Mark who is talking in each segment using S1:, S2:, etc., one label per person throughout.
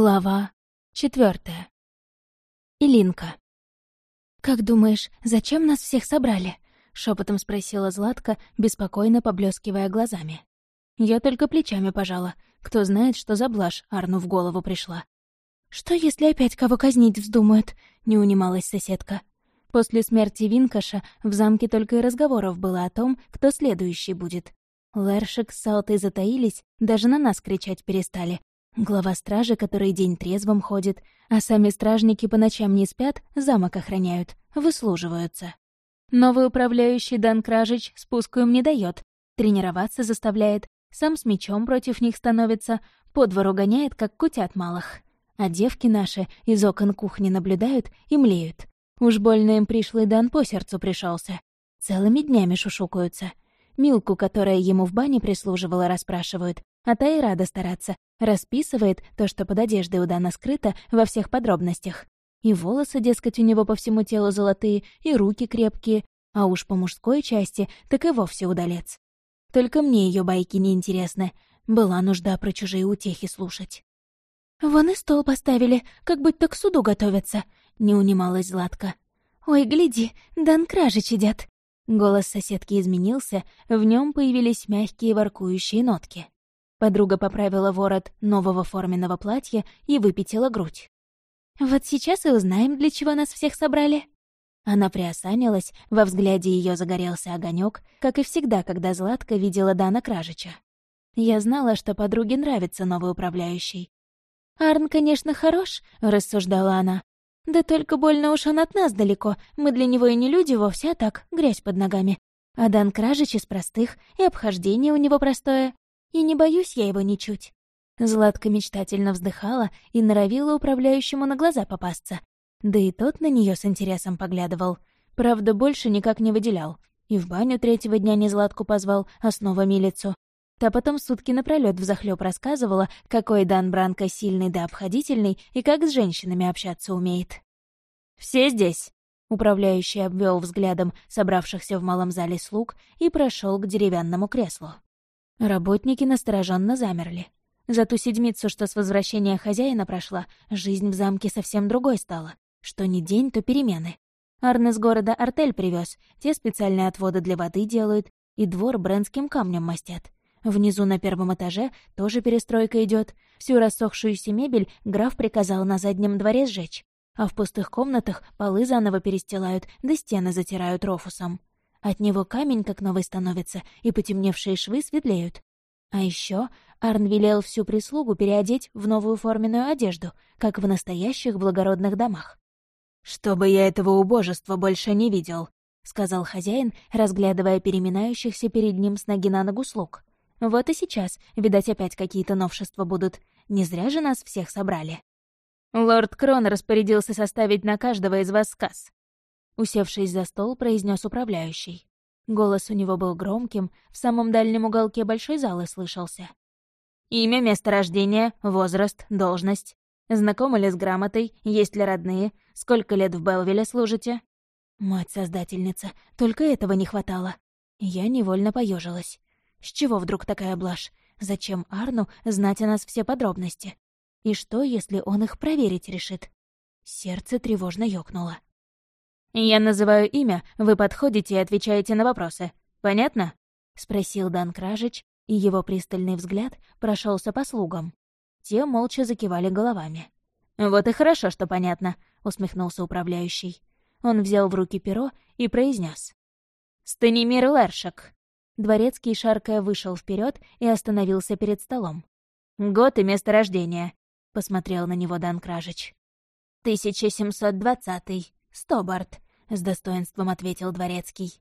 S1: Глава четвертая. Илинка. «Как думаешь, зачем нас всех собрали?» — шепотом спросила Златка, беспокойно поблескивая глазами. Я только плечами пожала. Кто знает, что за блажь Арну в голову пришла. «Что, если опять кого казнить вздумают?» — не унималась соседка. После смерти Винкаша в замке только и разговоров было о том, кто следующий будет. Лершик с Салтой затаились, даже на нас кричать перестали, Глава стражи, который день трезвым ходит, а сами стражники по ночам не спят, замок охраняют, выслуживаются. Новый управляющий Дан Кражич спуску им не дает, тренироваться заставляет, сам с мечом против них становится, по двору гоняет, как кутят малых. А девки наши из окон кухни наблюдают и млеют. Уж больно им пришлый Дан по сердцу пришелся. Целыми днями шушукаются. Милку, которая ему в бане прислуживала, расспрашивают, а та и рада стараться, расписывает то, что под одеждой у Дана скрыто, во всех подробностях. И волосы, дескать, у него по всему телу золотые, и руки крепкие, а уж по мужской части так и вовсе удалец. Только мне ее байки не интересны. Была нужда про чужие утехи слушать. «Вон и стол поставили, как будто к суду готовятся», — не унималась Златка. «Ой, гляди, Дан Кражич едят». Голос соседки изменился, в нем появились мягкие воркующие нотки. Подруга поправила ворот нового форменного платья и выпятила грудь. «Вот сейчас и узнаем, для чего нас всех собрали». Она приосанилась, во взгляде ее загорелся огонек, как и всегда, когда Златка видела Дана Кражича. Я знала, что подруге нравится новый управляющий. «Арн, конечно, хорош», — рассуждала она. «Да только больно уж он от нас далеко, мы для него и не люди вовсе, а так, грязь под ногами. А Дан Кражич из простых, и обхождение у него простое. И не боюсь я его ничуть. Златка мечтательно вздыхала и норовила управляющему на глаза попасться. Да и тот на нее с интересом поглядывал. Правда, больше никак не выделял. И в баню третьего дня не Златку позвал, а снова милицу. Та потом сутки напролёт взахлёб рассказывала, какой Дан Бранко сильный да обходительный и как с женщинами общаться умеет. «Все здесь?» Управляющий обвел взглядом собравшихся в малом зале слуг и прошел к деревянному креслу. Работники настороженно замерли. За ту седмицу, что с возвращения хозяина прошла, жизнь в замке совсем другой стала. Что ни день, то перемены. Арн из города артель привез, те специальные отводы для воды делают, и двор брендским камнем мастят. Внизу на первом этаже тоже перестройка идет. Всю рассохшуюся мебель граф приказал на заднем дворе сжечь. А в пустых комнатах полы заново перестилают, да стены затирают рофусом. От него камень как новый становится, и потемневшие швы светлеют. А еще Арн велел всю прислугу переодеть в новую форменную одежду, как в настоящих благородных домах. «Чтобы я этого убожества больше не видел», — сказал хозяин, разглядывая переминающихся перед ним с ноги на ногу слуг. «Вот и сейчас, видать, опять какие-то новшества будут. Не зря же нас всех собрали». Лорд Крон распорядился составить на каждого из вас сказ. Усевшись за стол, произнес управляющий. Голос у него был громким, в самом дальнем уголке большой залы слышался. «Имя, место рождения, возраст, должность. Знакомы ли с грамотой, есть ли родные, сколько лет в Белвилле служите?» Мать-создательница, только этого не хватало. Я невольно поежилась. С чего вдруг такая блажь? Зачем Арну знать о нас все подробности? И что, если он их проверить решит? Сердце тревожно ёкнуло. «Я называю имя, вы подходите и отвечаете на вопросы. Понятно?» — спросил Дан Кражич, и его пристальный взгляд прошелся по слугам. Те молча закивали головами. «Вот и хорошо, что понятно», — усмехнулся управляющий. Он взял в руки перо и произнес: «Станимир Лершек». Дворецкий, шаркая, вышел вперед и остановился перед столом. «Год и место рождения», — посмотрел на него Дан Кражич. «1720-й, Стобарт», — с достоинством ответил дворецкий.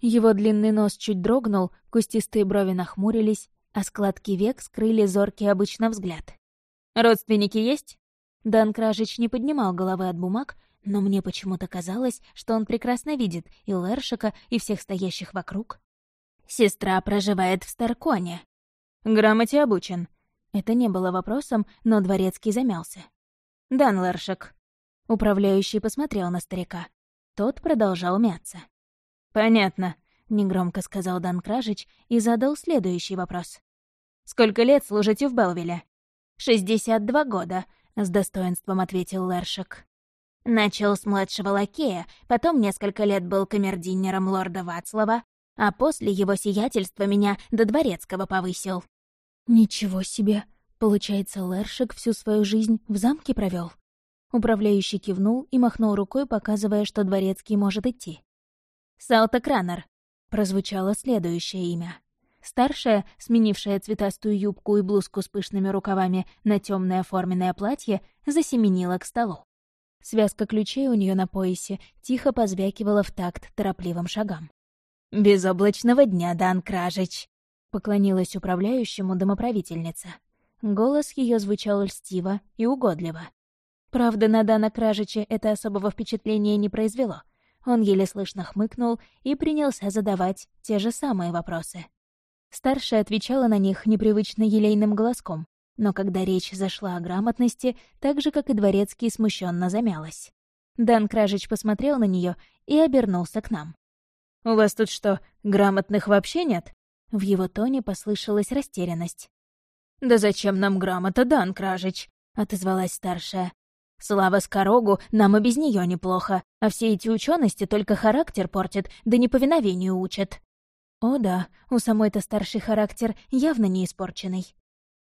S1: Его длинный нос чуть дрогнул, кустистые брови нахмурились, а складки век скрыли зоркий обычно взгляд. «Родственники есть?» Дан Кражич не поднимал головы от бумаг, но мне почему-то казалось, что он прекрасно видит и Лершика, и всех стоящих вокруг. «Сестра проживает в Старконе». «Грамоте обучен». Это не было вопросом, но дворецкий замялся. «Дан Лершик». Управляющий посмотрел на старика. Тот продолжал мяться. «Понятно», — негромко сказал Дан Кражич и задал следующий вопрос. «Сколько лет служите в Белвилле?» «Шестьдесят два года», — с достоинством ответил Лершик. Начал с младшего лакея, потом несколько лет был камердинером лорда Вацлава, а после его сиятельства меня до дворецкого повысил. Ничего себе! Получается, Лершик всю свою жизнь в замке провел. Управляющий кивнул и махнул рукой, показывая, что дворецкий может идти. «Салта Кранер», — прозвучало следующее имя. Старшая, сменившая цветастую юбку и блузку с пышными рукавами на темное форменное платье, засеменила к столу. Связка ключей у нее на поясе тихо позвякивала в такт торопливым шагам. «Безоблачного дня, Дан Кражич!» — поклонилась управляющему домоправительница. Голос ее звучал льстиво и угодливо. Правда, на Дана Кражича это особого впечатления не произвело. Он еле слышно хмыкнул и принялся задавать те же самые вопросы. Старшая отвечала на них непривычно елейным голоском, но когда речь зашла о грамотности, так же, как и дворецкий, смущенно замялась. Дан Кражич посмотрел на нее и обернулся к нам. «У вас тут что, грамотных вообще нет?» В его тоне послышалась растерянность. «Да зачем нам грамота, Дан Кражич?» — отозвалась старшая. «Слава Скорогу, нам и без нее неплохо, а все эти учености только характер портят, да неповиновению учат». О да, у самой-то старший характер явно не испорченный.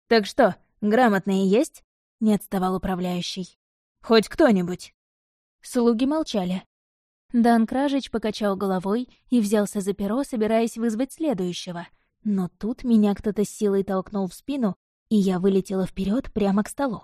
S1: «Так что, грамотные есть?» — не отставал управляющий. «Хоть кто-нибудь?» Слуги молчали, Дан Кражич покачал головой и взялся за перо, собираясь вызвать следующего. Но тут меня кто-то с силой толкнул в спину, и я вылетела вперед прямо к столу.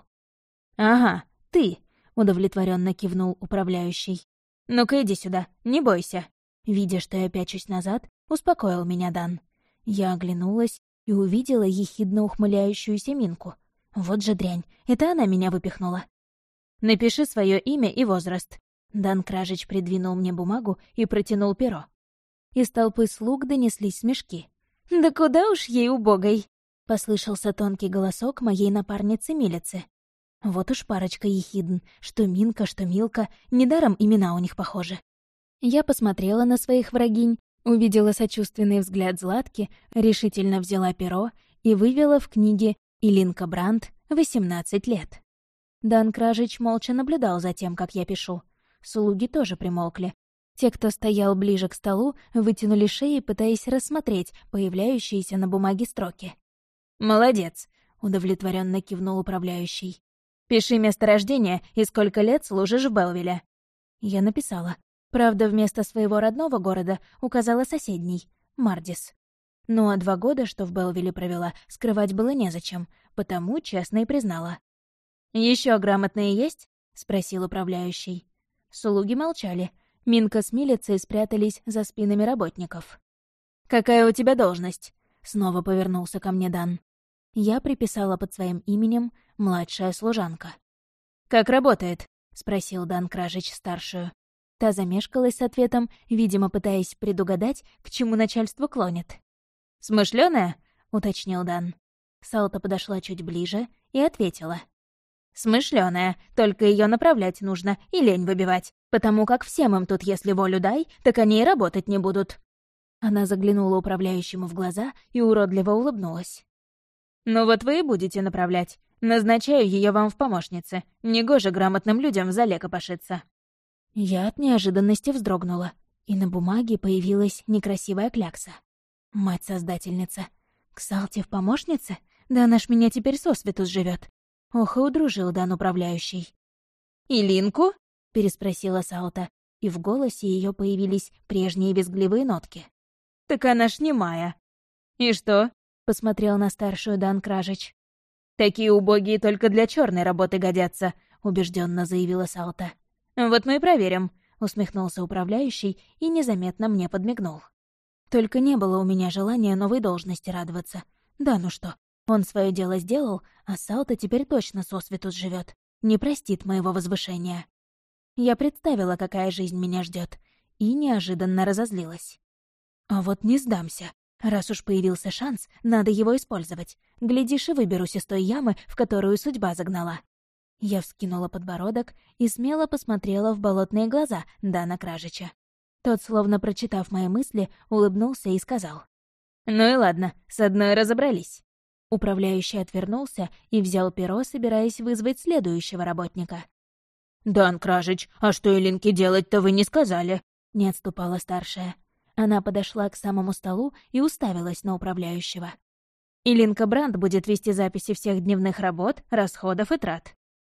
S1: «Ага, ты!» — удовлетворенно кивнул управляющий. «Ну-ка иди сюда, не бойся!» Видя, что я пячусь назад, успокоил меня Дан. Я оглянулась и увидела ехидно ухмыляющуюся Минку. Вот же дрянь, это она меня выпихнула. «Напиши свое имя и возраст», Дан Кражич придвинул мне бумагу и протянул перо. Из толпы слуг донеслись смешки. «Да куда уж ей убогой!» — послышался тонкий голосок моей напарницы Милицы. Вот уж парочка ехидн, что Минка, что Милка, недаром имена у них похожи. Я посмотрела на своих врагинь, увидела сочувственный взгляд Златки, решительно взяла перо и вывела в книге «Илинка Брандт, 18 лет». Дан Кражич молча наблюдал за тем, как я пишу — Слуги тоже примолкли. Те, кто стоял ближе к столу, вытянули шеи, пытаясь рассмотреть появляющиеся на бумаге строки. «Молодец», — удовлетворенно кивнул управляющий. «Пиши место рождения и сколько лет служишь в Белвиле». Я написала. Правда, вместо своего родного города указала соседний — Мардис. Ну а два года, что в Белвиле провела, скрывать было незачем, потому честно и признала. Еще грамотные есть?» — спросил управляющий. Слуги молчали. Минка с Милицей спрятались за спинами работников. «Какая у тебя должность?» — снова повернулся ко мне Дан. Я приписала под своим именем «младшая служанка». «Как работает?» — спросил Дан Кражич старшую. Та замешкалась с ответом, видимо, пытаясь предугадать, к чему начальство клонит. «Смышлёная?» — уточнил Дан. Салта подошла чуть ближе и ответила — Смышленая, только ее направлять нужно и лень выбивать, потому как всем им тут, если волю дай, так они и работать не будут». Она заглянула управляющему в глаза и уродливо улыбнулась. «Ну вот вы и будете направлять. Назначаю ее вам в помощнице. Негоже грамотным людям в зале копошиться». Я от неожиданности вздрогнула, и на бумаге появилась некрасивая клякса. Мать-создательница. Ксалти в помощнице? Да она ж меня теперь сосвету сживет. Ох, и удружил Дан управляющий. «Илинку?» — переспросила Саута, и в голосе ее появились прежние визгливые нотки. «Так она ж не Майя». «И что?» — посмотрел на старшую Дан Кражич. «Такие убогие только для черной работы годятся», — убежденно заявила Саута. «Вот мы и проверим», — усмехнулся управляющий и незаметно мне подмигнул. Только не было у меня желания новой должности радоваться. Да ну что, он свое дело сделал, а Салта теперь точно сосвету живет. Не простит моего возвышения. Я представила, какая жизнь меня ждет, и неожиданно разозлилась. А вот не сдамся. Раз уж появился шанс, надо его использовать. Глядишь, и выберусь из той ямы, в которую судьба загнала. Я вскинула подбородок и смело посмотрела в болотные глаза Дана Кражича. Тот, словно прочитав мои мысли, улыбнулся и сказал. «Ну и ладно, с одной разобрались. Управляющий отвернулся и взял перо, собираясь вызвать следующего работника.
S2: «Дан Кражич, а что Илинке делать-то вы не сказали?»
S1: — не отступала старшая. Она подошла к самому столу и уставилась на управляющего. «Илинка Бранд будет вести записи всех дневных работ, расходов и трат».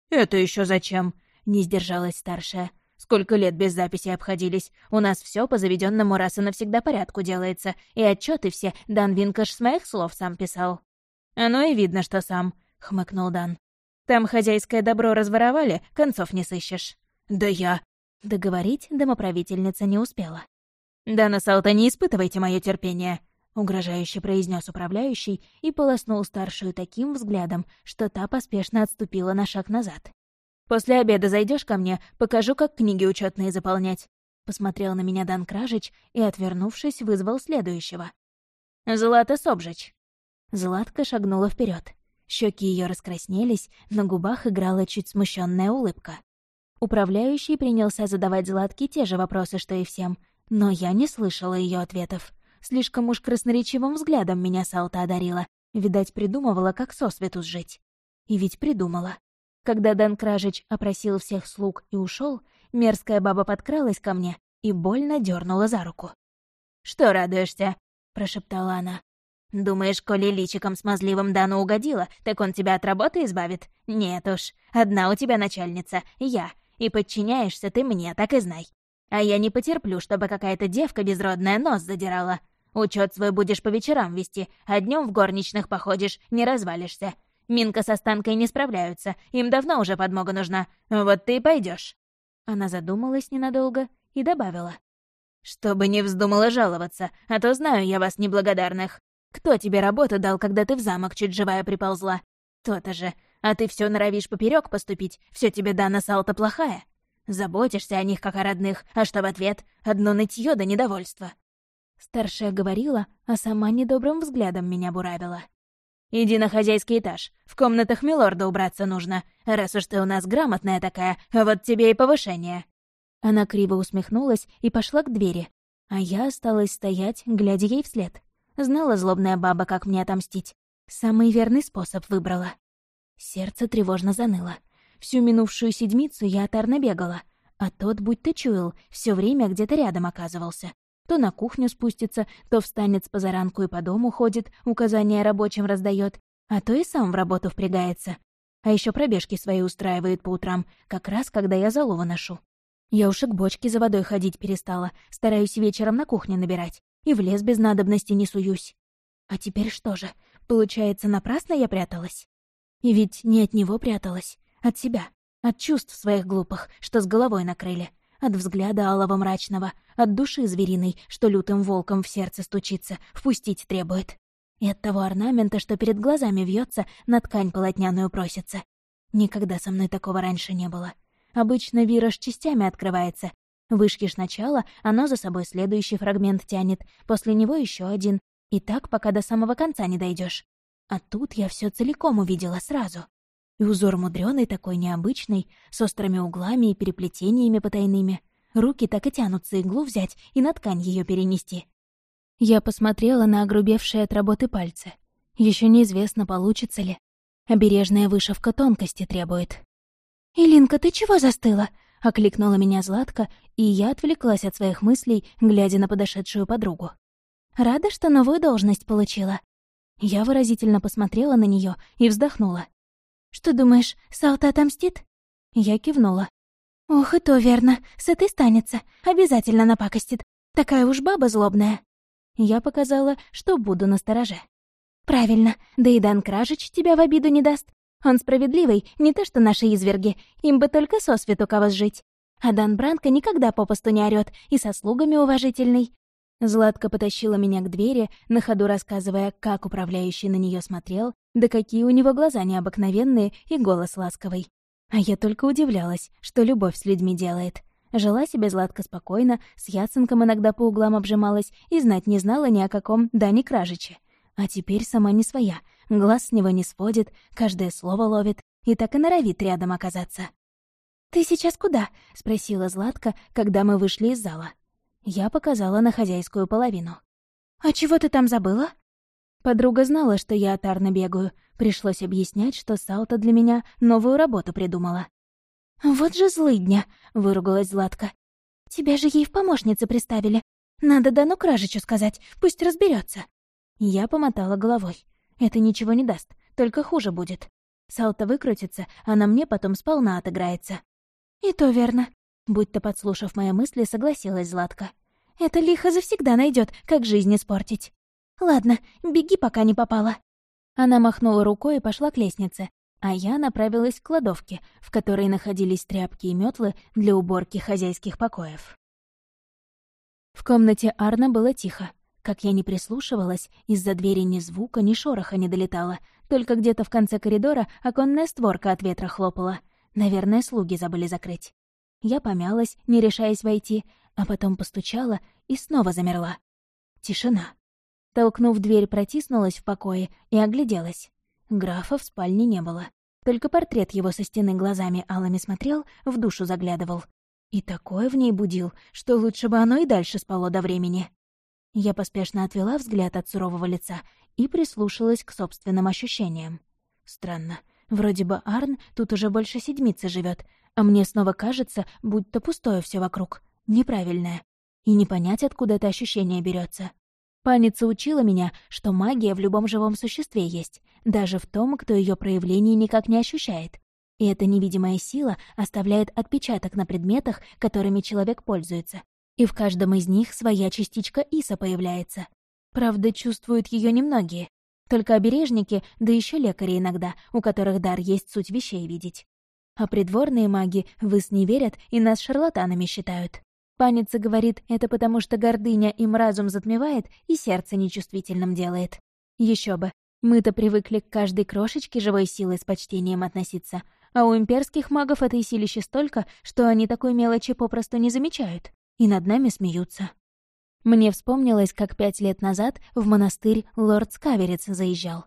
S2: «Это еще зачем?» — не сдержалась старшая. «Сколько лет без записи обходились. У нас все по заведенному раз и навсегда порядку делается, и отчеты все Дан Винкаш с моих слов сам писал».
S1: «Оно и видно, что сам», — хмыкнул Дан. «Там хозяйское добро разворовали, концов не сыщешь».
S2: «Да я...»
S1: Договорить домоправительница не успела.
S2: «Дана Салта, не испытывайте мое терпение», —
S1: угрожающе произнес управляющий и полоснул старшую таким взглядом, что та поспешно отступила на шаг назад. «После обеда зайдешь ко мне, покажу, как книги учетные заполнять». Посмотрел на меня Дан Кражич и, отвернувшись, вызвал следующего. «Злата Собжич». Златка шагнула вперед. Щеки ее раскраснелись, на губах играла чуть смущенная улыбка. Управляющий принялся задавать Златке те же вопросы, что и всем, но я не слышала ее ответов. Слишком уж красноречивым взглядом меня Салта одарила. Видать, придумывала, как сосвету жить. И ведь придумала. Когда Дан Кражич опросил всех слуг и ушел, мерзкая баба подкралась ко мне и больно дернула за руку.
S2: «Что радуешься?»
S1: — прошептала она.
S2: «Думаешь, коли личиком смазливым Дану угодила, так он тебя от работы избавит? Нет уж, одна у тебя начальница, я, и подчиняешься ты мне, так и знай. А я не потерплю, чтобы какая-то девка безродная нос задирала. Учет свой будешь по вечерам вести, а днем в горничных походишь, не развалишься. Минка со Станкой не справляются, им давно уже подмога нужна. Вот ты и пойдешь.
S1: Она задумалась ненадолго и добавила.
S2: «Чтобы не вздумала жаловаться, а то знаю я вас неблагодарных. Кто тебе работу дал, когда ты в замок чуть живая приползла? То-то же. А ты все норовишь поперек поступить, все тебе дана салта плохая. Заботишься о них, как о родных, а что в ответ? Одно нытье да недовольство».
S1: Старшая говорила, а сама недобрым взглядом меня буравила.
S2: «Иди на хозяйский этаж. В комнатах милорда убраться нужно. Раз уж ты у нас грамотная такая, вот тебе и повышение».
S1: Она криво усмехнулась и пошла к двери, а я осталась стоять, глядя ей вслед. Знала злобная баба, как мне отомстить. Самый верный способ выбрала. Сердце тревожно заныло. Всю минувшую седмицу я оторно бегала, а тот, будь ты чуял, все время где-то рядом оказывался. То на кухню спустится, то встанет с позаранку и по дому ходит, указания рабочим раздает, а то и сам в работу впрягается. А еще пробежки свои устраивает по утрам, как раз когда я залу выношу. Я уж и к бочке за водой ходить перестала, стараюсь вечером на кухне набирать и в лес без надобности не суюсь. А теперь что же, получается, напрасно я пряталась? И ведь не от него пряталась, от себя, от чувств своих глупых, что с головой накрыли, от взгляда алого мрачного, от души звериной, что лютым волком в сердце стучится, впустить требует. И от того орнамента, что перед глазами вьется, на ткань полотняную просится. Никогда со мной такого раньше не было. Обычно вираж частями открывается, Вышки сначала, оно за собой следующий фрагмент тянет, после него еще один. И так, пока до самого конца не дойдешь. А тут я все целиком увидела сразу. И узор мудрёный такой необычный, с острыми углами и переплетениями потайными. Руки так и тянутся иглу взять и на ткань ее перенести. Я посмотрела на огрубевшие от работы пальцы. Еще неизвестно, получится ли. Обережная вышивка тонкости требует. «Илинка, ты чего застыла?» — окликнула меня Златка, и я отвлеклась от своих мыслей, глядя на подошедшую подругу. «Рада, что новую должность получила». Я выразительно посмотрела на нее и вздохнула. «Что думаешь, Салта отомстит?» Я кивнула. «Ох, и то верно, с этой станется, обязательно напакостит. Такая уж баба злобная». Я показала, что буду настороже. «Правильно, да и Дан Кражич тебя в обиду не даст. Он справедливый, не то что наши изверги, им бы только сосвету кого сжить. А Дан Бранко никогда попусту не орёт и со слугами уважительный. Златка потащила меня к двери, на ходу рассказывая, как управляющий на нее смотрел, да какие у него глаза необыкновенные и голос ласковый. А я только удивлялась, что любовь с людьми делает. Жила себе Златка спокойно, с Яценком иногда по углам обжималась и знать не знала ни о каком Дане Кражиче. А теперь сама не своя, глаз с него не сводит, каждое слово ловит и так и норовит рядом оказаться. «Ты сейчас куда?» — спросила Златка, когда мы вышли из зала. Я показала на хозяйскую половину. «А чего ты там забыла?» Подруга знала, что я от Арна бегаю. Пришлось объяснять, что Салта для меня новую работу придумала. «Вот же злыдня!» — выругалась Златка. «Тебя же ей в помощнице приставили. Надо Дану Кражичу сказать, пусть разберется. Я помотала головой. Это ничего не даст, только хуже будет. Салта выкрутится, а на мне потом сполна отыграется. И то верно. Будь-то подслушав мои мысли, согласилась Златка. Это лихо завсегда найдет, как жизнь испортить. Ладно, беги, пока не попала. Она махнула рукой и пошла к лестнице, а я направилась к кладовке, в которой находились тряпки и метлы для уборки хозяйских покоев. В комнате Арна было тихо. Как я не прислушивалась, из-за двери ни звука, ни шороха не долетало. Только где-то в конце коридора оконная створка от ветра хлопала. Наверное, слуги забыли закрыть. Я помялась, не решаясь войти, а потом постучала и снова замерла. Тишина. Толкнув дверь, протиснулась в покое и огляделась. Графа в спальне не было. Только портрет его со стены глазами алыми смотрел, в душу заглядывал. И такое в ней будил, что лучше бы оно и дальше спало до времени. Я поспешно отвела взгляд от сурового лица и прислушалась к собственным ощущениям. Странно. Вроде бы Арн тут уже больше седмицы живет, а мне снова кажется, будто пустое все вокруг. Неправильное. И не понять, откуда это ощущение берется. Паница учила меня, что магия в любом живом существе есть, даже в том, кто ее проявление никак не ощущает. И эта невидимая сила оставляет отпечаток на предметах, которыми человек пользуется, и в каждом из них своя частичка Иса появляется. Правда, чувствуют ее немногие. Только обережники, да еще лекари иногда, у которых дар есть суть вещей видеть. А придворные маги в Ис не верят и нас шарлатанами считают. Паница говорит, это потому что гордыня им разум затмевает и сердце нечувствительным делает. Еще бы, мы-то привыкли к каждой крошечке живой силы с почтением относиться, а у имперских магов этой силища столько, что они такой мелочи попросту не замечают и над нами смеются. Мне вспомнилось, как пять лет назад в монастырь лорд Скаверец заезжал.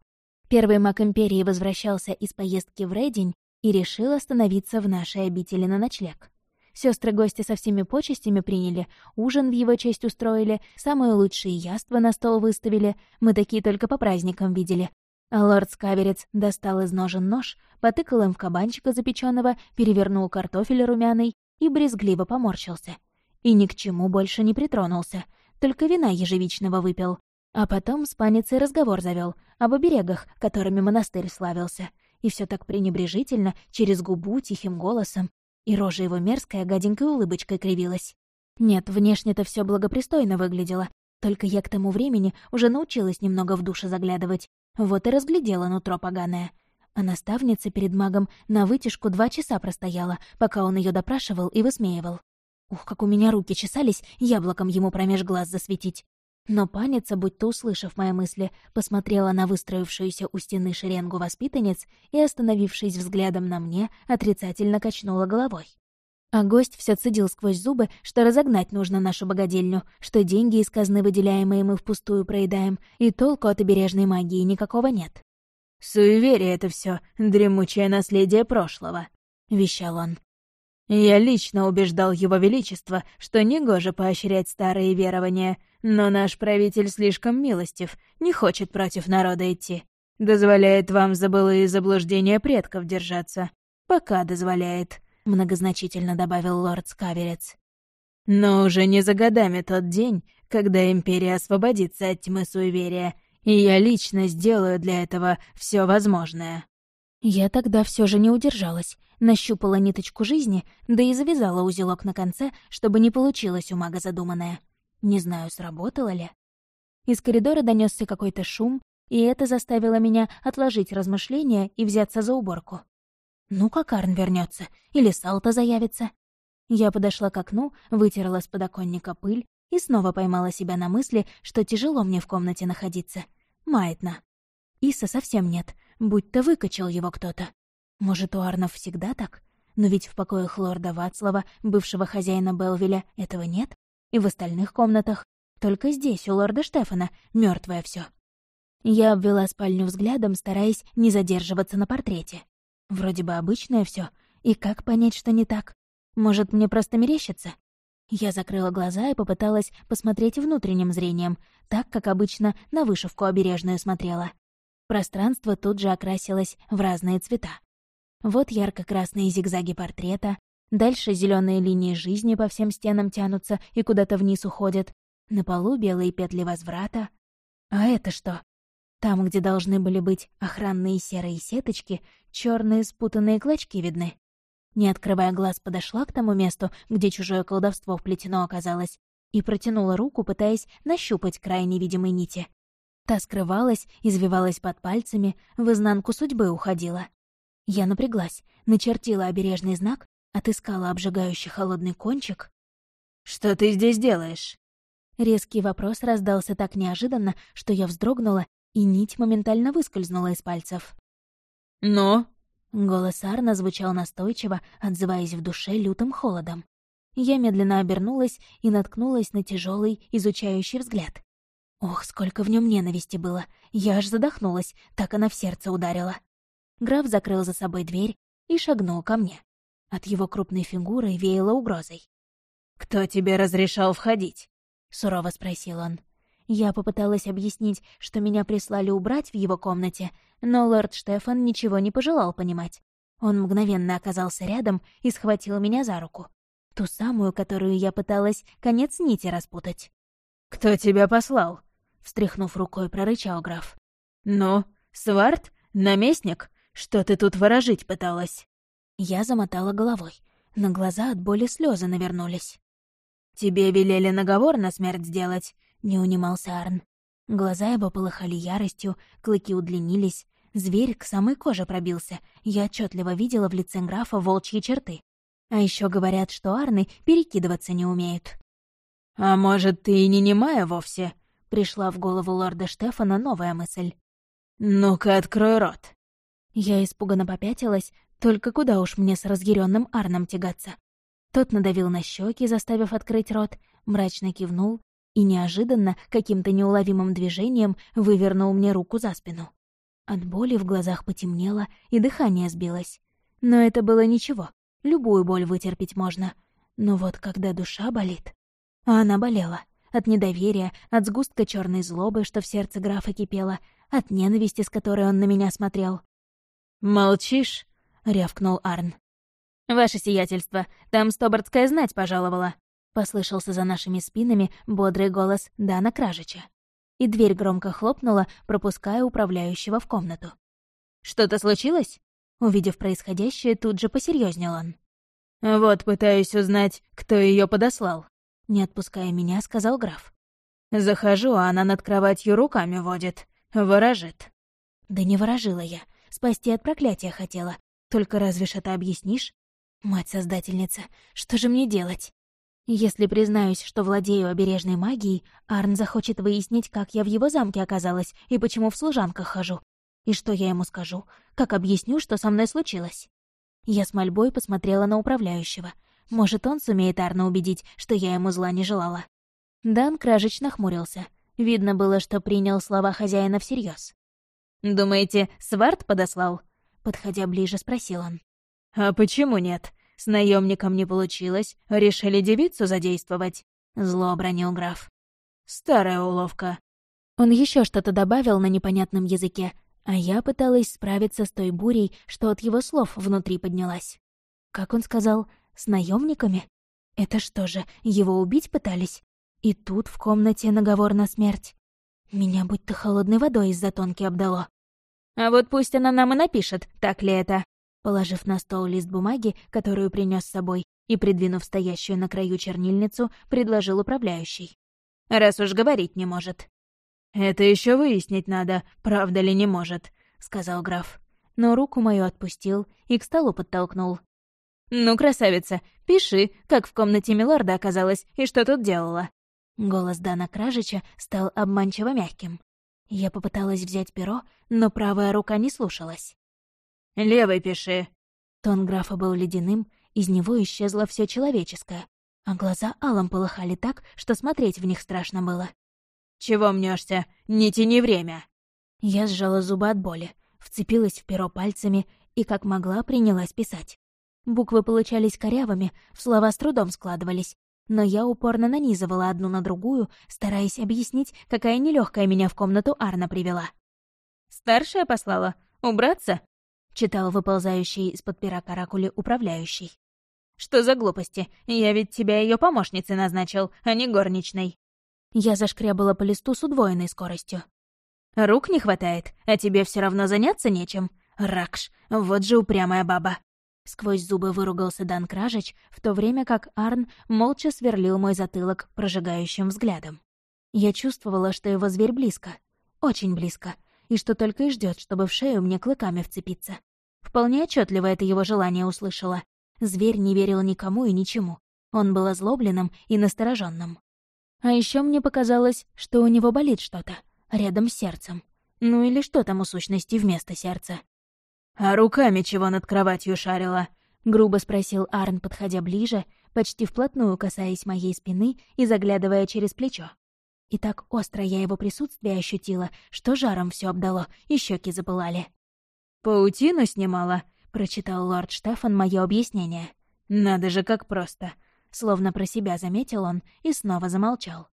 S1: Первый маг Империи возвращался из поездки в Рейдень и решил остановиться в нашей обители на ночлег. Сестры гости со всеми почестями приняли, ужин в его честь устроили, самые лучшие яства на стол выставили, мы такие только по праздникам видели. А лорд Скаверец достал из ножен нож, потыкал им в кабанчика запеченного, перевернул картофель румяный и брезгливо поморщился — и ни к чему больше не притронулся, только вина ежевичного выпил. А потом с паницей разговор завел об оберегах, которыми монастырь славился. И все так пренебрежительно, через губу, тихим голосом. И рожа его мерзкая гаденькой улыбочкой кривилась. Нет, внешне-то все благопристойно выглядело. Только я к тому времени уже научилась немного в душе заглядывать. Вот и разглядела нутро поганое. А наставница перед магом на вытяжку два часа простояла, пока он ее допрашивал и высмеивал. Ух, как у меня руки чесались, яблоком ему промеж глаз засветить. Но паница, будто услышав мои мысли, посмотрела на выстроившуюся у стены шеренгу воспитанниц и, остановившись взглядом на мне, отрицательно качнула головой. А гость все цедил сквозь зубы, что разогнать нужно нашу богадельню, что деньги из казны выделяемые мы впустую проедаем, и толку от обережной магии никакого нет.
S3: «Суеверие это все, дремучее наследие прошлого», — вещал он. Я лично убеждал его величество, что негоже поощрять старые верования, но наш правитель слишком милостив, не хочет против народа идти. Дозволяет вам за былые заблуждения предков держаться. Пока дозволяет», — многозначительно добавил лорд Скаверец. «Но уже не за годами тот день, когда Империя освободится от тьмы суеверия, и я лично сделаю для этого все возможное».
S1: Я тогда все же не удержалась, нащупала ниточку жизни, да и завязала узелок на конце, чтобы не получилось у мага задуманное. Не знаю, сработало ли. Из коридора донесся какой-то шум, и это заставило меня отложить размышления и взяться за уборку. Ну, как Арн вернется, или Салта заявится. Я подошла к окну, вытерла с подоконника пыль и снова поймала себя на мысли, что тяжело мне в комнате находиться. Маятно. Иса совсем нет, будто выкачал его кто-то. Может, у Арнов всегда так? Но ведь в покоях лорда Вацлава, бывшего хозяина Белвиля, этого нет. И в остальных комнатах. Только здесь, у лорда Штефана, мертвое все. Я обвела спальню взглядом, стараясь не задерживаться на портрете. Вроде бы обычное все. И как понять, что не так? Может, мне просто мерещится? Я закрыла глаза и попыталась посмотреть внутренним зрением, так, как обычно на вышивку обережную смотрела. Пространство тут же окрасилось в разные цвета. Вот ярко-красные зигзаги портрета, дальше зеленые линии жизни по всем стенам тянутся и куда-то вниз уходят, на полу белые петли возврата. А это что? Там, где должны были быть охранные серые сеточки, черные спутанные клочки видны. Не открывая глаз, подошла к тому месту, где чужое колдовство вплетено оказалось, и протянула руку, пытаясь нащупать край невидимой нити. Та скрывалась, извивалась под пальцами, в изнанку судьбы уходила. Я напряглась, начертила обережный знак, отыскала обжигающий холодный кончик.
S3: «Что ты здесь делаешь?»
S1: Резкий вопрос раздался так неожиданно, что я вздрогнула, и нить моментально выскользнула из пальцев.
S3: «Ну?»
S1: Голос Арна звучал настойчиво, отзываясь в душе лютым холодом. Я медленно обернулась и наткнулась на тяжелый, изучающий взгляд. Ох, сколько в нем ненависти было! Я аж задохнулась, так она в сердце ударила. Граф закрыл за собой дверь и шагнул ко мне. От его крупной фигуры веяло угрозой.
S3: «Кто тебе разрешал входить?»
S1: — сурово спросил он. Я попыталась объяснить, что меня прислали убрать в его комнате, но лорд Штефан ничего не пожелал понимать. Он мгновенно оказался рядом и схватил меня за руку. Ту самую, которую я пыталась конец нити распутать.
S3: «Кто тебя послал?»
S1: — встряхнув рукой, прорычал граф.
S3: «Ну, Сварт? Наместник? Что ты тут ворожить пыталась?»
S1: Я замотала головой. На глаза от боли слезы навернулись.
S3: «Тебе велели наговор на смерть сделать?»
S1: — не унимался Арн. Глаза его полыхали яростью, клыки удлинились, зверь к самой коже пробился. Я отчетливо видела в лице графа волчьи черты. А еще говорят, что Арны перекидываться не умеют.
S3: «А может, ты и не немая вовсе?» — пришла в голову лорда Штефана новая мысль. «Ну-ка, открой рот».
S1: Я испуганно попятилась, только куда уж мне с разъяренным Арном тягаться. Тот надавил на щеки, заставив открыть рот, мрачно кивнул и неожиданно, каким-то неуловимым движением, вывернул мне руку за спину. От боли в глазах потемнело, и дыхание сбилось. Но это было ничего, любую боль вытерпеть можно. Но вот когда душа болит... А она болела. От недоверия, от сгустка черной злобы, что в сердце графа кипело, от ненависти, с которой он на меня смотрел.
S3: «Молчишь?» — рявкнул Арн.
S2: «Ваше сиятельство, там стобордская знать пожаловала», —
S1: послышался за нашими спинами бодрый голос Дана Кражича. И дверь громко хлопнула, пропуская управляющего в комнату.
S2: «Что-то случилось?»
S1: Увидев происходящее, тут же посерьезнел он.
S3: «Вот пытаюсь узнать, кто ее подослал», —
S1: не отпуская меня, сказал граф.
S3: «Захожу, а она над кроватью руками водит, ворожит».
S1: «Да не ворожила я, спасти от проклятия хотела. Только разве ж это объяснишь? Мать-создательница, что же мне делать? Если признаюсь, что владею обережной магией, Арн захочет выяснить, как я в его замке оказалась и почему в служанках хожу. И что я ему скажу? Как объясню, что со мной случилось? Я с мольбой посмотрела на управляющего. Может, он сумеет Арна убедить, что я ему зла не желала. Дан кражечно нахмурился. Видно было, что принял слова хозяина всерьез.
S2: «Думаете, Сварт подослал?»
S1: Подходя ближе, спросил он.
S3: «А почему нет? С наемником не получилось, решили девицу задействовать?»
S1: Зло обронил граф.
S3: «Старая уловка».
S1: Он еще что-то добавил на непонятном языке, а я пыталась справиться с той бурей, что от его слов внутри поднялась. Как он сказал, с наемниками? Это что же, его убить пытались? И тут в комнате наговор на смерть. Меня будто холодной водой из затонки обдало.
S2: «А вот пусть она нам и напишет, так ли это»,
S1: Положив на стол лист бумаги, которую принес с собой, и придвинув стоящую на краю чернильницу, предложил управляющий.
S2: «Раз уж говорить не может».
S3: «Это еще выяснить надо, правда ли не может», — сказал граф.
S1: Но руку мою отпустил и к столу подтолкнул.
S2: «Ну, красавица, пиши, как в комнате Милорда оказалась и что тут делала».
S1: Голос Дана Кражича стал обманчиво мягким. Я попыталась взять перо, но правая рука не слушалась.
S3: «Левой пиши».
S1: Тон графа был ледяным, из него исчезло все человеческое, а глаза алом полыхали так, что смотреть в них страшно было.
S3: «Чего мнешься? Не тяни время!»
S1: Я сжала зубы от боли, вцепилась в перо пальцами и, как могла, принялась писать. Буквы получались корявыми, в слова с трудом складывались, но я упорно нанизывала одну на другую, стараясь объяснить, какая нелегкая меня в комнату Арна привела.
S2: «Старшая послала? Убраться?»
S1: — читал выползающий из-под пера каракули управляющий.
S2: «Что за глупости? Я ведь тебя ее помощницей назначил, а не горничной».
S1: Я зашкрябала по листу с удвоенной скоростью.
S2: «Рук не хватает, а тебе все равно заняться нечем? Ракш, вот же упрямая баба».
S1: Сквозь зубы выругался Дан Кражич, в то время как Арн молча сверлил мой затылок прожигающим взглядом. Я чувствовала, что его зверь близко, очень близко, и что только и ждет, чтобы в шею мне клыками вцепиться. Вполне отчетливо это его желание услышала, Зверь не верил никому и ничему. Он был озлобленным и настороженным. А еще мне показалось, что у него болит что-то, рядом с сердцем. Ну или что там у сущности вместо сердца.
S3: «А руками чего над кроватью шарила?»
S1: — грубо спросил Арн, подходя ближе, почти вплотную касаясь моей спины и заглядывая через плечо. И так остро я его присутствие ощутила, что жаром все обдало, и щеки запылали.
S3: «Паутину снимала?»
S1: — прочитал лорд Штефан мое объяснение.
S3: «Надо же, как просто!»
S1: Словно про себя заметил он и снова замолчал.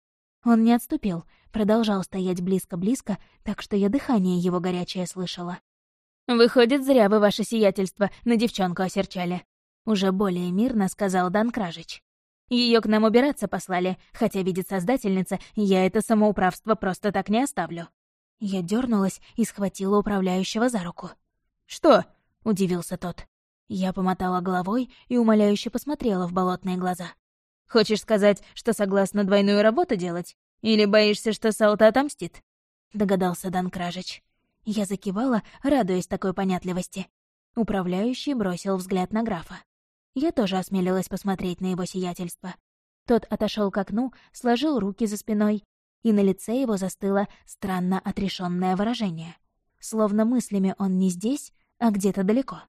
S1: Он не отступил, продолжал стоять близко-близко, так что я дыхание его горячее слышала.
S2: «Выходит, зря вы, ваше сиятельство, на девчонку осерчали», —
S1: уже более мирно сказал Дан Кражич.
S2: Ее к нам убираться послали, хотя, видит Создательница, я это самоуправство просто так не оставлю».
S1: Я дернулась и схватила управляющего за руку.
S2: «Что?»
S1: — удивился тот. Я помотала головой и умоляюще посмотрела в болотные глаза.
S2: «Хочешь сказать, что согласна двойную работу делать? Или боишься, что Салта отомстит?»
S1: — догадался Дан Кражич. Я закивала, радуясь такой понятливости. Управляющий бросил взгляд на графа. Я тоже осмелилась посмотреть на его сиятельство. Тот отошел к окну, сложил руки за спиной, и на лице его застыло странно отрешенное выражение. Словно мыслями он не здесь, а где-то далеко.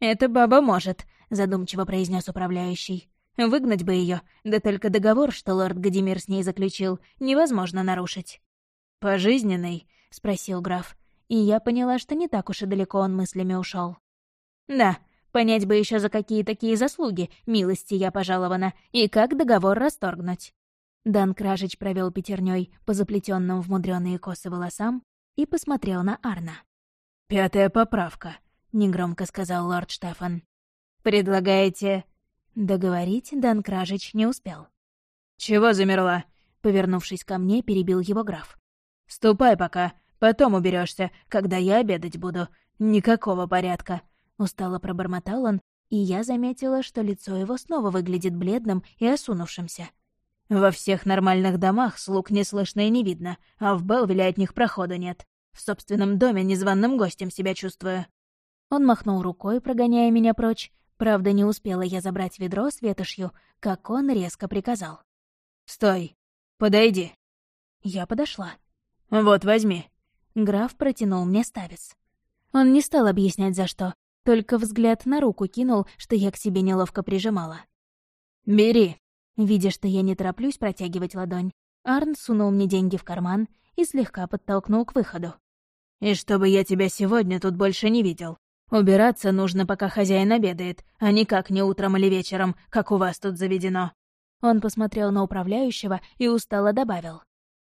S2: «Эта баба может», —
S1: задумчиво произнес управляющий.
S2: «Выгнать бы ее, да только договор, что лорд Гадимир с ней заключил, невозможно нарушить».
S3: «Пожизненный?»
S1: — спросил граф. И я поняла, что не так уж и далеко он мыслями ушел.
S2: «Да, понять бы еще за какие такие заслуги, милости я пожалована, и как договор расторгнуть».
S1: Дан Кражич провел пятерней по заплетенным в мудреные косы волосам и посмотрел на Арна.
S3: «Пятая поправка», —
S1: негромко сказал лорд Штефан.
S2: «Предлагаете...»
S1: Договорить Дан Кражич не успел.
S3: «Чего замерла?»
S1: — повернувшись ко мне, перебил его граф.
S3: «Ступай пока, потом уберешься, когда я обедать буду. Никакого порядка», — устало пробормотал он, и я заметила, что лицо его снова выглядит бледным и осунувшимся. «Во всех нормальных домах слуг не слышно и не видно, а в Белвиле от них прохода нет. В собственном доме незваным гостем себя чувствую».
S1: Он махнул рукой, прогоняя меня прочь. Правда, не успела я забрать ведро с ветошью, как он резко приказал.
S3: «Стой! Подойди!»
S1: Я подошла.
S3: «Вот, возьми!»
S1: Граф протянул мне ставец. Он не стал объяснять, за что, только взгляд на руку кинул, что я к себе неловко прижимала.
S3: «Бери!»
S1: Видя, что я не тороплюсь протягивать ладонь, Арн сунул мне деньги в карман и слегка подтолкнул к выходу.
S3: «И чтобы я тебя сегодня тут больше не видел. Убираться нужно, пока хозяин обедает, а никак не утром или вечером, как у вас тут заведено».
S1: Он посмотрел на управляющего и устало добавил.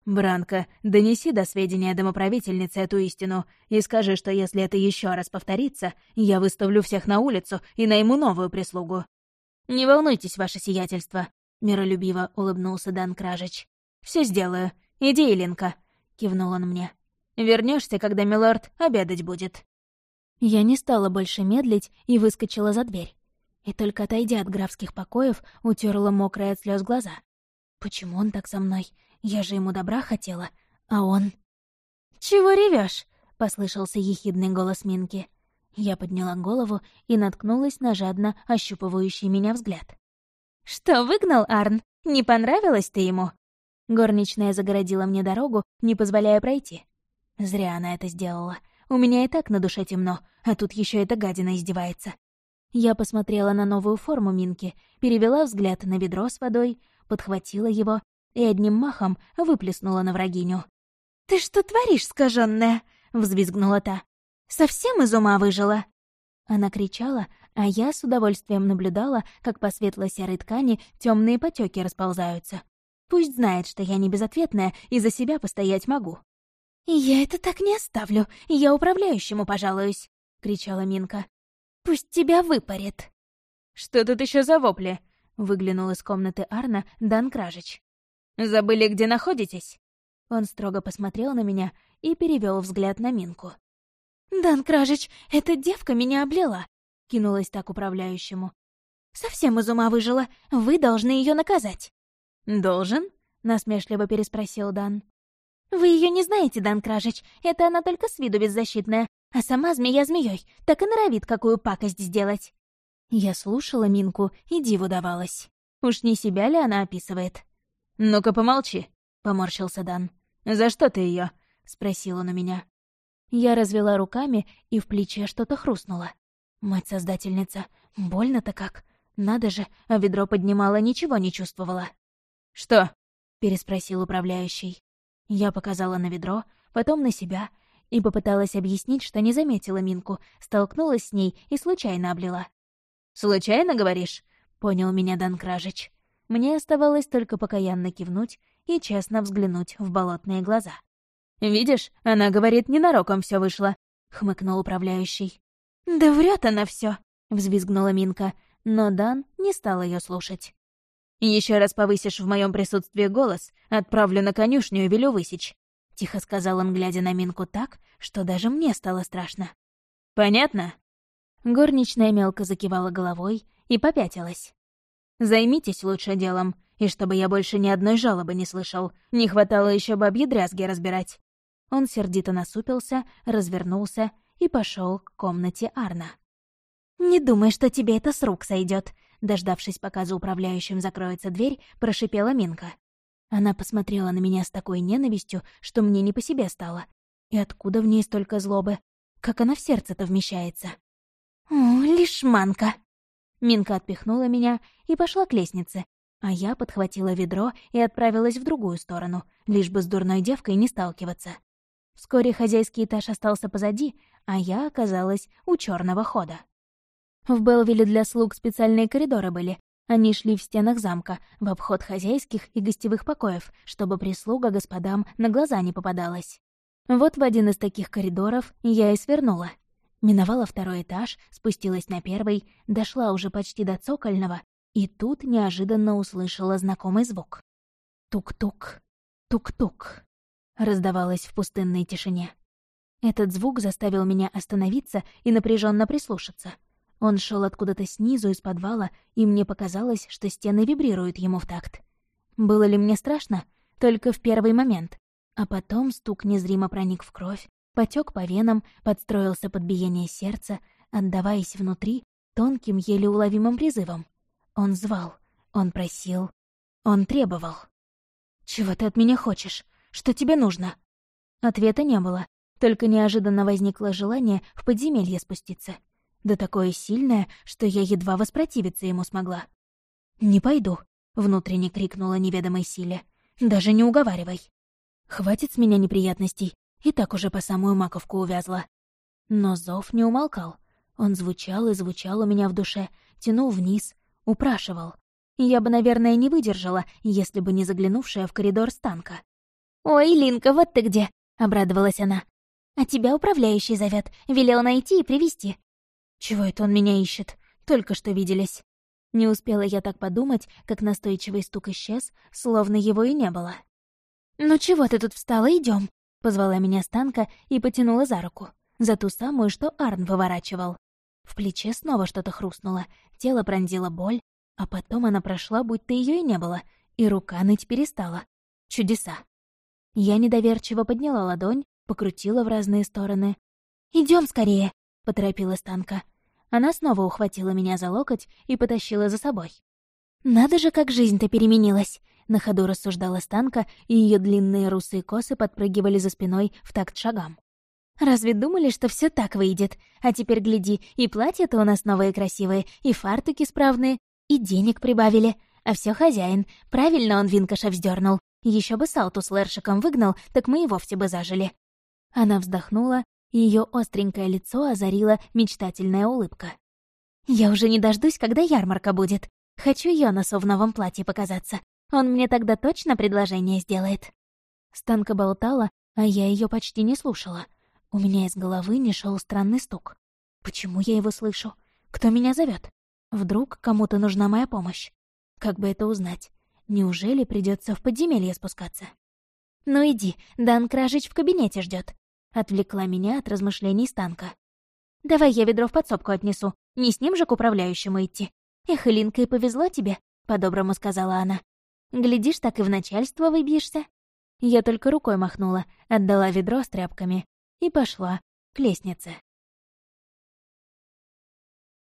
S3: «Бранко, донеси до сведения домоправительницы эту истину и скажи, что если это еще раз повторится, я выставлю всех на улицу и найму новую прислугу».
S2: «Не волнуйтесь, ваше сиятельство», —
S1: миролюбиво улыбнулся Дан Кражич.
S2: «Все сделаю. Иди, Илинка», — кивнул он мне. Вернешься, когда милорд обедать будет».
S1: Я не стала больше медлить и выскочила за дверь. И только отойдя от графских покоев, утерла мокрые от слез глаза. Почему он так со мной? Я же ему добра хотела, а он...
S2: «Чего ревешь?
S1: послышался ехидный голос Минки. Я подняла голову и наткнулась на жадно ощупывающий меня взгляд.
S2: «Что выгнал, Арн? Не понравилось ты ему?»
S1: Горничная загородила мне дорогу, не позволяя пройти. Зря она это сделала. У меня и так на душе темно, а тут еще эта гадина издевается. Я посмотрела на новую форму Минки, перевела взгляд на ведро с водой, подхватила его и одним махом выплеснула на врагиню.
S2: «Ты что творишь, скаженная? взвизгнула та. «Совсем из ума выжила?»
S1: Она кричала, А я с удовольствием наблюдала, как по светло-серой ткани темные потеки расползаются. Пусть знает, что я не безответная и за себя постоять могу. «Я это так не оставлю, я управляющему пожалуюсь», — кричала Минка. «Пусть тебя выпарит».
S3: «Что тут еще за вопли?» — выглянул из комнаты Арна Дан Кражич. «Забыли, где находитесь?» Он строго посмотрел на меня и перевел взгляд на Минку.
S1: «Дан Кражич, эта девка меня облила!» — кинулась так управляющему. «Совсем из ума выжила. Вы должны ее наказать».
S3: «Должен?» — насмешливо переспросил Дан.
S1: «Вы ее не знаете, Дан Кражич. Это она только с виду беззащитная. А сама змея змеей, так и норовит какую пакость сделать». Я слушала Минку и диву давалась. Уж не себя ли она описывает?
S3: «Ну-ка помолчи», — поморщился Дан. «За что ты ее? спросил он у меня.
S1: Я развела руками, и в плече что-то хрустнуло. Мать-создательница, больно-то как. Надо же, а ведро поднимала, ничего не чувствовала.
S3: «Что?»
S1: — переспросил управляющий. Я показала на ведро, потом на себя и попыталась объяснить, что не заметила Минку, столкнулась с ней и случайно облила.
S3: «Случайно, говоришь?»
S1: — понял меня Дан Кражич. Мне оставалось только покаянно кивнуть и честно взглянуть в болотные глаза.
S3: «Видишь, она говорит, ненароком все вышло», — хмыкнул управляющий.
S1: «Да врет она все, взвизгнула Минка, но Дан не стал ее слушать.
S3: Еще раз повысишь в моем присутствии голос, отправлю на конюшню и велю высечь», — тихо сказал он, глядя на Минку так, что даже мне стало страшно. «Понятно?»
S1: Горничная мелко закивала головой и попятилась.
S3: «Займитесь лучше делом, и чтобы я больше ни одной жалобы не слышал. Не хватало еще бабьи дрязги разбирать».
S1: Он сердито насупился, развернулся и пошел к комнате Арна. «Не думай, что тебе это с рук сойдет, дождавшись, пока за управляющим закроется дверь, прошипела Минка. Она посмотрела на меня с такой ненавистью, что мне не по себе стало. И откуда в ней столько злобы? Как она в сердце-то вмещается? «О, лишманка!» Минка отпихнула меня и пошла к лестнице, а я подхватила ведро и отправилась в другую сторону, лишь бы с дурной девкой не сталкиваться. Вскоре хозяйский этаж остался позади, а я оказалась у черного хода. В Белвилле для слуг специальные коридоры были. Они шли в стенах замка, в обход хозяйских и гостевых покоев, чтобы прислуга господам на глаза не попадалась. Вот в один из таких коридоров я и свернула — Миновала второй этаж, спустилась на первый, дошла уже почти до цокольного, и тут неожиданно услышала знакомый звук. Тук-тук, тук-тук, раздавалось в пустынной тишине. Этот звук заставил меня остановиться и напряженно прислушаться. Он шел откуда-то снизу из подвала, и мне показалось, что стены вибрируют ему в такт. Было ли мне страшно? Только в первый момент. А потом стук незримо проник в кровь, потек по венам, подстроился под биение сердца, отдаваясь внутри тонким, еле уловимым призывом. Он звал, он просил, он требовал. «Чего ты от меня хочешь? Что тебе нужно?» Ответа не было, только неожиданно возникло желание в подземелье спуститься. Да такое сильное, что я едва воспротивиться ему смогла. «Не пойду», — внутренне крикнула неведомой силе. «Даже не уговаривай. Хватит с меня неприятностей, и так уже по самую маковку увязла. Но зов не умолкал. Он звучал и звучал у меня в душе, тянул вниз, упрашивал. Я бы, наверное, не выдержала, если бы не заглянувшая в коридор станка. «Ой, Линка, вот ты где!» — обрадовалась она. «А тебя управляющий зовет, велел найти и привести «Чего это он меня ищет? Только что виделись». Не успела я так подумать, как настойчивый стук исчез, словно его и не было. «Ну чего ты тут встала, идем? Позвала меня Станка и потянула за руку. За ту самую, что Арн выворачивал. В плече снова что-то хрустнуло, тело пронзило боль, а потом она прошла, будто ее и не было, и рука ныть перестала. Чудеса. Я недоверчиво подняла ладонь, покрутила в разные стороны. Идем скорее!» — поторопила Станка. Она снова ухватила меня за локоть и потащила за собой. «Надо же, как жизнь-то переменилась!» На ходу рассуждала Станка, и ее длинные русые косы подпрыгивали за спиной в такт шагам. «Разве думали, что все так выйдет? А теперь гляди, и платья-то у нас новые красивые, и фартуки справные, и денег прибавили. А все хозяин. Правильно он Винкаша вздернул. Еще бы Салту с Лершиком выгнал, так мы и вовсе бы зажили». Она вздохнула, и ее остренькое лицо озарила мечтательная улыбка. Я уже не дождусь, когда ярмарка будет. Хочу Йонасу в новом платье показаться. Он мне тогда точно предложение сделает». Станка болтала, а я ее почти не слушала. У меня из головы не шел странный стук. Почему я его слышу? Кто меня зовет? Вдруг кому-то нужна моя помощь? Как бы это узнать? Неужели придется в подземелье спускаться? «Ну иди, Дан Кражич в кабинете ждет. отвлекла меня от размышлений Станка. «Давай я ведро в подсобку отнесу, не с ним же к управляющему идти. Эх, Илинка, и повезло тебе», — по-доброму сказала она. «Глядишь, так и в начальство выбьешься». Я только рукой махнула, отдала ведро с тряпками и пошла к лестнице.